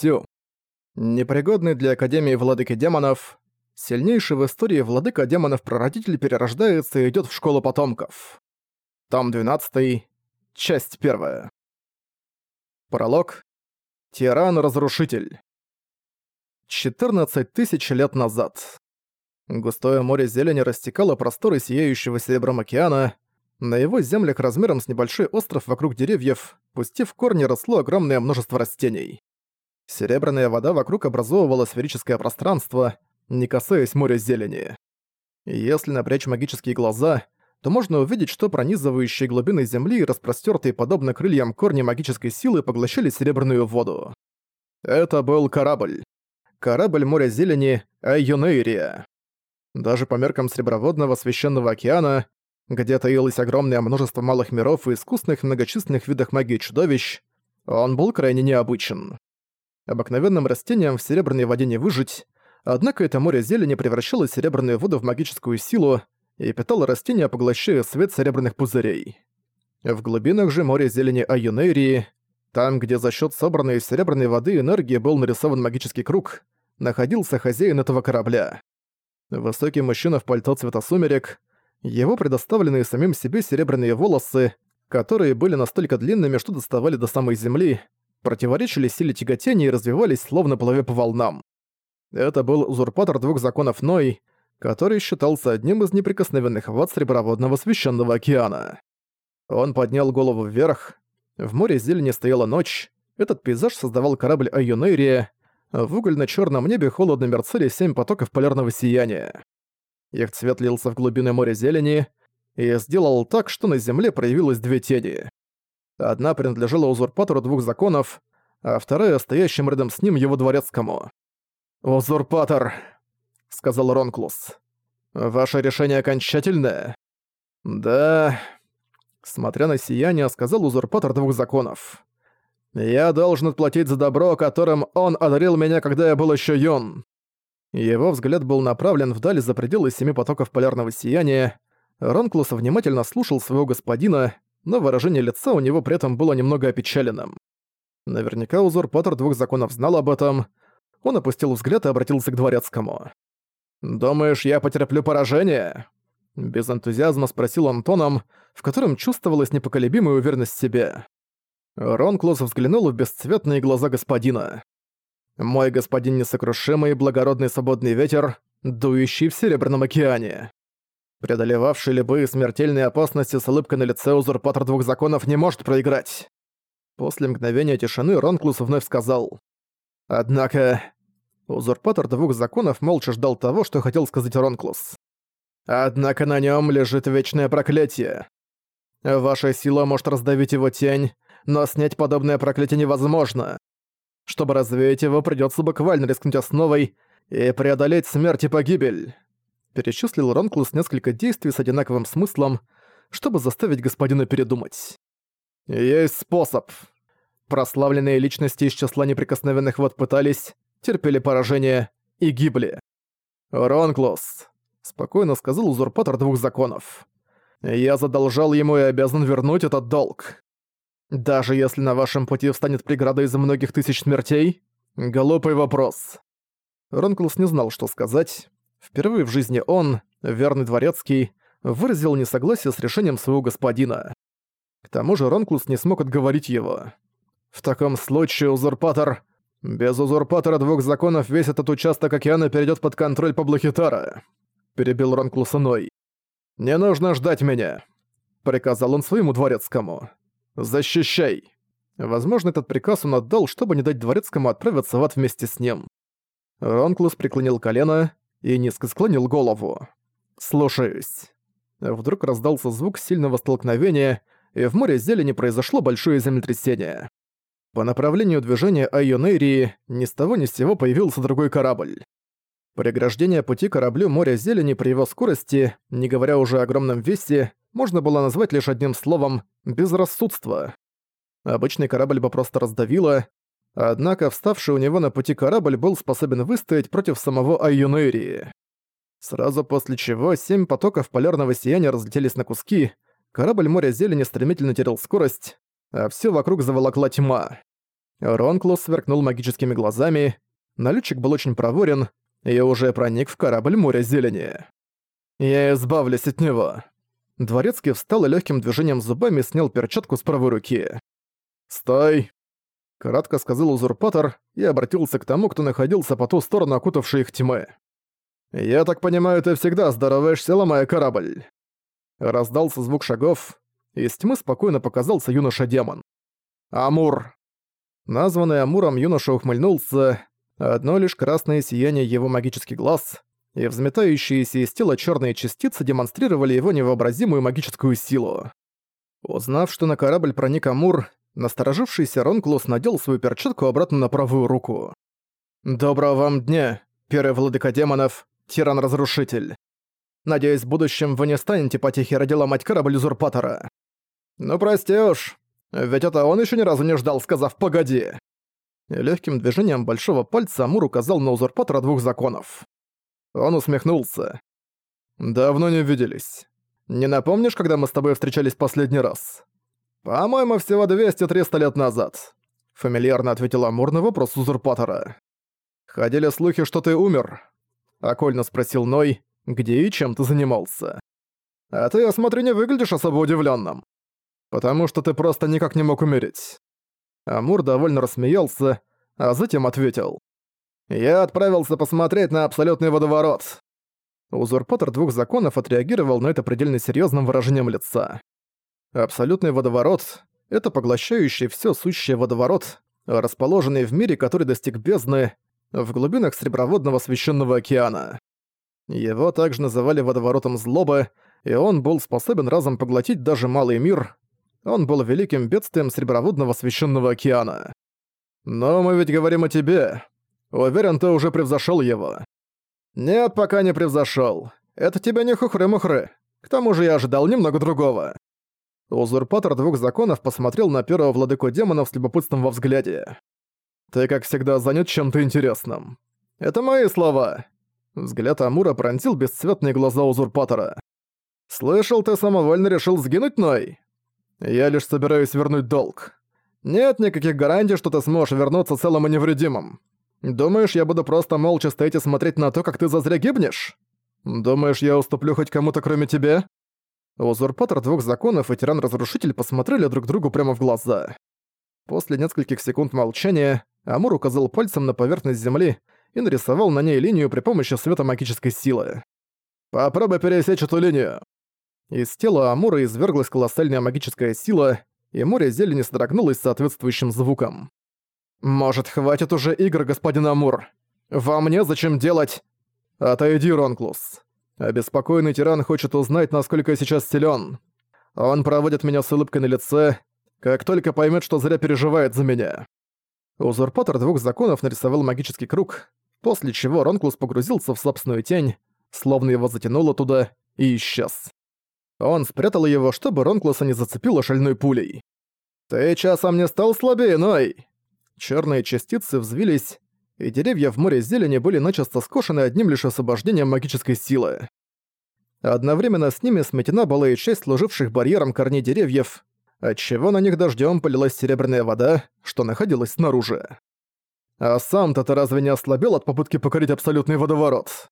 Сю. Непригодный для Академии Владыки Демонов, сильнейший в истории Владыка Демонов-прародитель перерождается и идёт в Школу Потомков. Том 12, часть 1. Пролог. Тиран-разрушитель. 14 тысяч лет назад. Густое море зелени растекало просторы сияющего серебром океана. На его землях размером с небольшой остров вокруг деревьев, пустив корни, росло огромное множество растений. Серебряная вода вокруг образовывала сферическое пространство, не касаясь моря зелени. Если напрячь магические глаза, то можно увидеть, что пронизывающие глубины земли и распростёртые подобно крыльям корни магической силы поглощали серебряную воду. Это был корабль. Корабль моря зелени Айонейрия. Даже по меркам Среброводного священного океана, где таилось огромное множество малых миров и искусных многочисленных видах магии чудовищ, он был крайне необычен. Обыкновенным растениям в серебряной воде не выжить, однако это море зелени превращало серебряную воду в магическую силу и питало растения, поглощая свет серебряных пузырей. В глубинах же моря зелени Аюнерии, там, где за счет собранной из серебряной воды энергии был нарисован магический круг, находился хозяин этого корабля. Высокий мужчина в пальто цвета сумерек, его предоставленные самим себе серебряные волосы, которые были настолько длинными, что доставали до самой земли, противоречили силе тяготения и развивались словно плывя по волнам. Это был узурпатор двух законов Ной, который считался одним из неприкосновенных вод Среброводного Священного Океана. Он поднял голову вверх. В море зелени стояла ночь. Этот пейзаж создавал корабль Айонерия. В угольно черном небе холодно мерцали семь потоков полярного сияния. Их цвет лился в глубины моря зелени и сделал так, что на земле проявилось две тени. Одна принадлежала узурпатору двух законов, а вторая стоящим рядом с ним его дворецкому. «Узурпатор», — сказал Ронклус. «Ваше решение окончательное?» «Да...» Смотря на сияние, сказал узурпатор двух законов. «Я должен отплатить за добро, которым он одарил меня, когда я был еще юн». Его взгляд был направлен вдаль за пределы семи потоков полярного сияния. Ронклус внимательно слушал своего господина, но выражение лица у него при этом было немного опечаленным. Наверняка узурпатор двух законов знал об этом. Он опустил взгляд и обратился к дворецкому. «Думаешь, я потерплю поражение?» Без энтузиазма спросил он тоном, в котором чувствовалась непоколебимая уверенность в себе. Ронклос взглянул в бесцветные глаза господина. «Мой господин несокрушимый благородный свободный ветер, дующий в Серебряном океане. Преодолевавший любые смертельные опасности с улыбкой на лице узурпатор двух законов не может проиграть. После мгновения тишины Ронклус вновь сказал. Однако... Узурпатор двух законов молча ждал того, что хотел сказать Ронклус. Однако на нем лежит вечное проклятие. Ваша сила может раздавить его тень, но снять подобное проклятие невозможно. Чтобы развеять его, придется буквально рискнуть основой и преодолеть смерть и погибель перечислил Ронклус несколько действий с одинаковым смыслом, чтобы заставить господина передумать. «Есть способ. Прославленные личности из числа неприкосновенных вод пытались, терпели поражение и гибли. Ронклус», — спокойно сказал узурпатор двух законов. «Я задолжал ему и обязан вернуть этот долг. Даже если на вашем пути встанет преграда из многих тысяч смертей? Глупый вопрос». Ронклус не знал, что сказать, Впервые в жизни он, верный дворецкий, выразил несогласие с решением своего господина. К тому же Ронклус не смог отговорить его. «В таком случае, узурпатор...» «Без узурпатора двух законов весь этот участок океана перейдет под контроль Паблохитара», — перебил Ронклус иной. «Не нужно ждать меня», — приказал он своему дворецкому. «Защищай». Возможно, этот приказ он отдал, чтобы не дать дворецкому отправиться в ад вместе с ним. Ронклус преклонил колено, и низко склонил голову. «Слушаюсь». Вдруг раздался звук сильного столкновения, и в море зелени произошло большое землетрясение. По направлению движения Айонерии ни с того ни с сего появился другой корабль. Преграждение пути кораблю моря зелени при его скорости, не говоря уже о огромном весе, можно было назвать лишь одним словом «безрассудство». Обычный корабль бы просто раздавило, Однако вставший у него на пути корабль был способен выстоять против самого Айюнерии. Сразу после чего семь потоков полярного сияния разлетелись на куски, корабль моря зелени стремительно терял скорость, а все вокруг заволокла тьма. Ронклус сверкнул магическими глазами, налетчик был очень проворен и уже проник в корабль моря зелени. «Я избавлюсь от него». Дворецкий встал и легким движением зубами снял перчатку с правой руки. «Стой!» Кратко сказал узурпатор и обратился к тому, кто находился по ту сторону окутавшей их тьмы. «Я так понимаю, ты всегда здороваешься, ломая корабль». Раздался звук шагов, и из тьмы спокойно показался юноша-демон. «Амур!» Названный Амуром юноша ухмыльнулся, одно лишь красное сияние его магических глаз и взметающиеся из тела черные частицы демонстрировали его невообразимую магическую силу. Узнав, что на корабль проник Амур, насторожившийся Ронклус надел свою перчатку обратно на правую руку. «Доброго вам дня, первый владыка демонов, тиран-разрушитель. Надеюсь, в будущем вы не станете потихе ради ломать корабль узурпатора. Ну прости уж, ведь это он еще ни разу не ждал, сказав «погоди». Легким движением большого пальца Амур указал на узурпатора двух законов. Он усмехнулся. «Давно не виделись. Не напомнишь, когда мы с тобой встречались последний раз?» «По-моему, всего 200-300 лет назад», — фамильярно ответил Амур на вопрос узурпатора. «Ходили слухи, что ты умер?» — окольно спросил Ной, где и чем ты занимался. «А ты, я смотрю, не выглядишь особо удивленным. Потому что ты просто никак не мог умереть». Амур довольно рассмеялся, а затем ответил. «Я отправился посмотреть на абсолютный водоворот». Узурпатор двух законов отреагировал на это предельно серьезным выражением лица. Абсолютный водоворот — это поглощающий все сущее водоворот, расположенный в мире, который достиг бездны, в глубинах Среброводного Священного Океана. Его также называли водоворотом злобы, и он был способен разом поглотить даже малый мир. Он был великим бедствием Среброводного Священного Океана. Но мы ведь говорим о тебе. Уверен, ты уже превзошел его. Нет, пока не превзошел. Это тебя не хухры-мухры. К тому же я ожидал немного другого. Узурпатор двух законов посмотрел на первого владыку демонов с любопытством во взгляде. «Ты, как всегда, занят чем-то интересным. Это мои слова». Взгляд Амура пронзил бесцветные глаза узурпатора. «Слышал, ты самовольно решил сгинуть, Ной? Я лишь собираюсь вернуть долг. Нет никаких гарантий, что ты сможешь вернуться целым и невредимым. Думаешь, я буду просто молча стоять и смотреть на то, как ты зазря гибнешь? Думаешь, я уступлю хоть кому-то кроме тебя?» Узурпатор двух законов и тиран-разрушитель посмотрели друг другу прямо в глаза. После нескольких секунд молчания Амур указал пальцем на поверхность земли и нарисовал на ней линию при помощи света магической силы. «Попробуй пересечь эту линию!» Из тела Амура изверглась колоссальная магическая сила, и море зелени содрогнулось соответствующим звуком. «Может, хватит уже игр, господин Амур? Вам мне зачем делать...» «Отойди, Ронклус. Обеспокоенный тиран хочет узнать, насколько я сейчас силен. Он проводит меня с улыбкой на лице, как только поймет, что зря переживает за меня. Узурпатор двух законов нарисовал магический круг, после чего Ронклус погрузился в собственную тень, словно его затянуло туда, и исчез. Он спрятал его, чтобы Ронклуса не зацепило шальной пулей. «Ты часом не стал слабее, Ной!» Черные частицы взвились, и деревья в море зелени были начисто скошены одним лишь освобождением магической силы. Одновременно с ними сметена была и часть служивших барьером корней деревьев, отчего на них дождем полилась серебряная вода, что находилась снаружи. А сам-то ты разве не ослабел от попытки покорить абсолютный водоворот?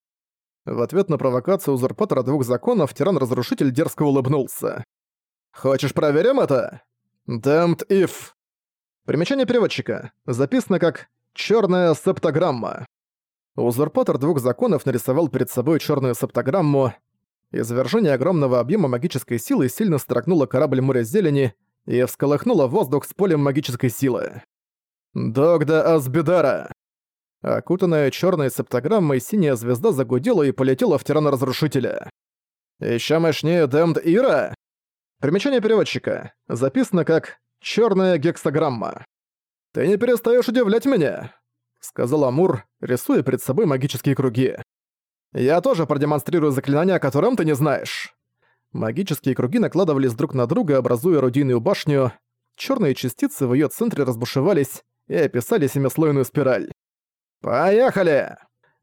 В ответ на провокацию узурпатора двух законов тиран-разрушитель дерзко улыбнулся. «Хочешь проверим это?» «Damned if». Примечание переводчика. Записано как Черная септограмма. Узурпатор двух законов нарисовал перед собой черную септограмму. Извержение огромного объема магической силы сильно строгнуло корабль моря зелени и всколыхнуло воздух с полем магической силы. «Догда Асбидара!» Окутанная черной септограммой синяя звезда загудела и полетела в тирана-разрушителя. «Ещё мощнее Дэмд Ира?» Примечание переводчика. Записано как «Чёрная гексограмма». «Ты не перестаешь удивлять меня», — сказал Амур, рисуя перед собой магические круги. «Я тоже продемонстрирую заклинание, о котором ты не знаешь». Магические круги накладывались друг на друга, образуя орудийную башню. Черные частицы в ее центре разбушевались и описали семислойную спираль. «Поехали!»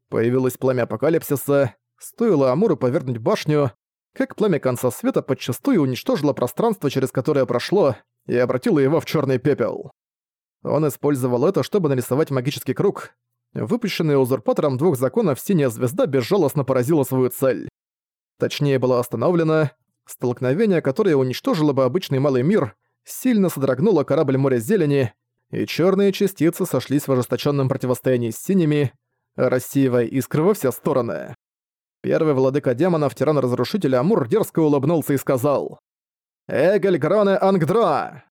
Появилось пламя апокалипсиса. Стоило Амуру повернуть башню, как пламя конца света подчастую уничтожило пространство, через которое прошло, и обратило его в черный пепел. Он использовал это, чтобы нарисовать магический круг. Выпущенная узурпатором двух законов синяя звезда безжалостно поразила свою цель. Точнее, была остановлена. Столкновение, которое уничтожило бы обычный малый мир, сильно содрогнуло корабль моря зелени, и черные частицы сошлись в ожесточенном противостоянии с синими, рассеивая искры во все стороны. Первый владыка демонов, тиран-разрушитель Амур, дерзко улыбнулся и сказал «Эгель Гроне Ангдра!»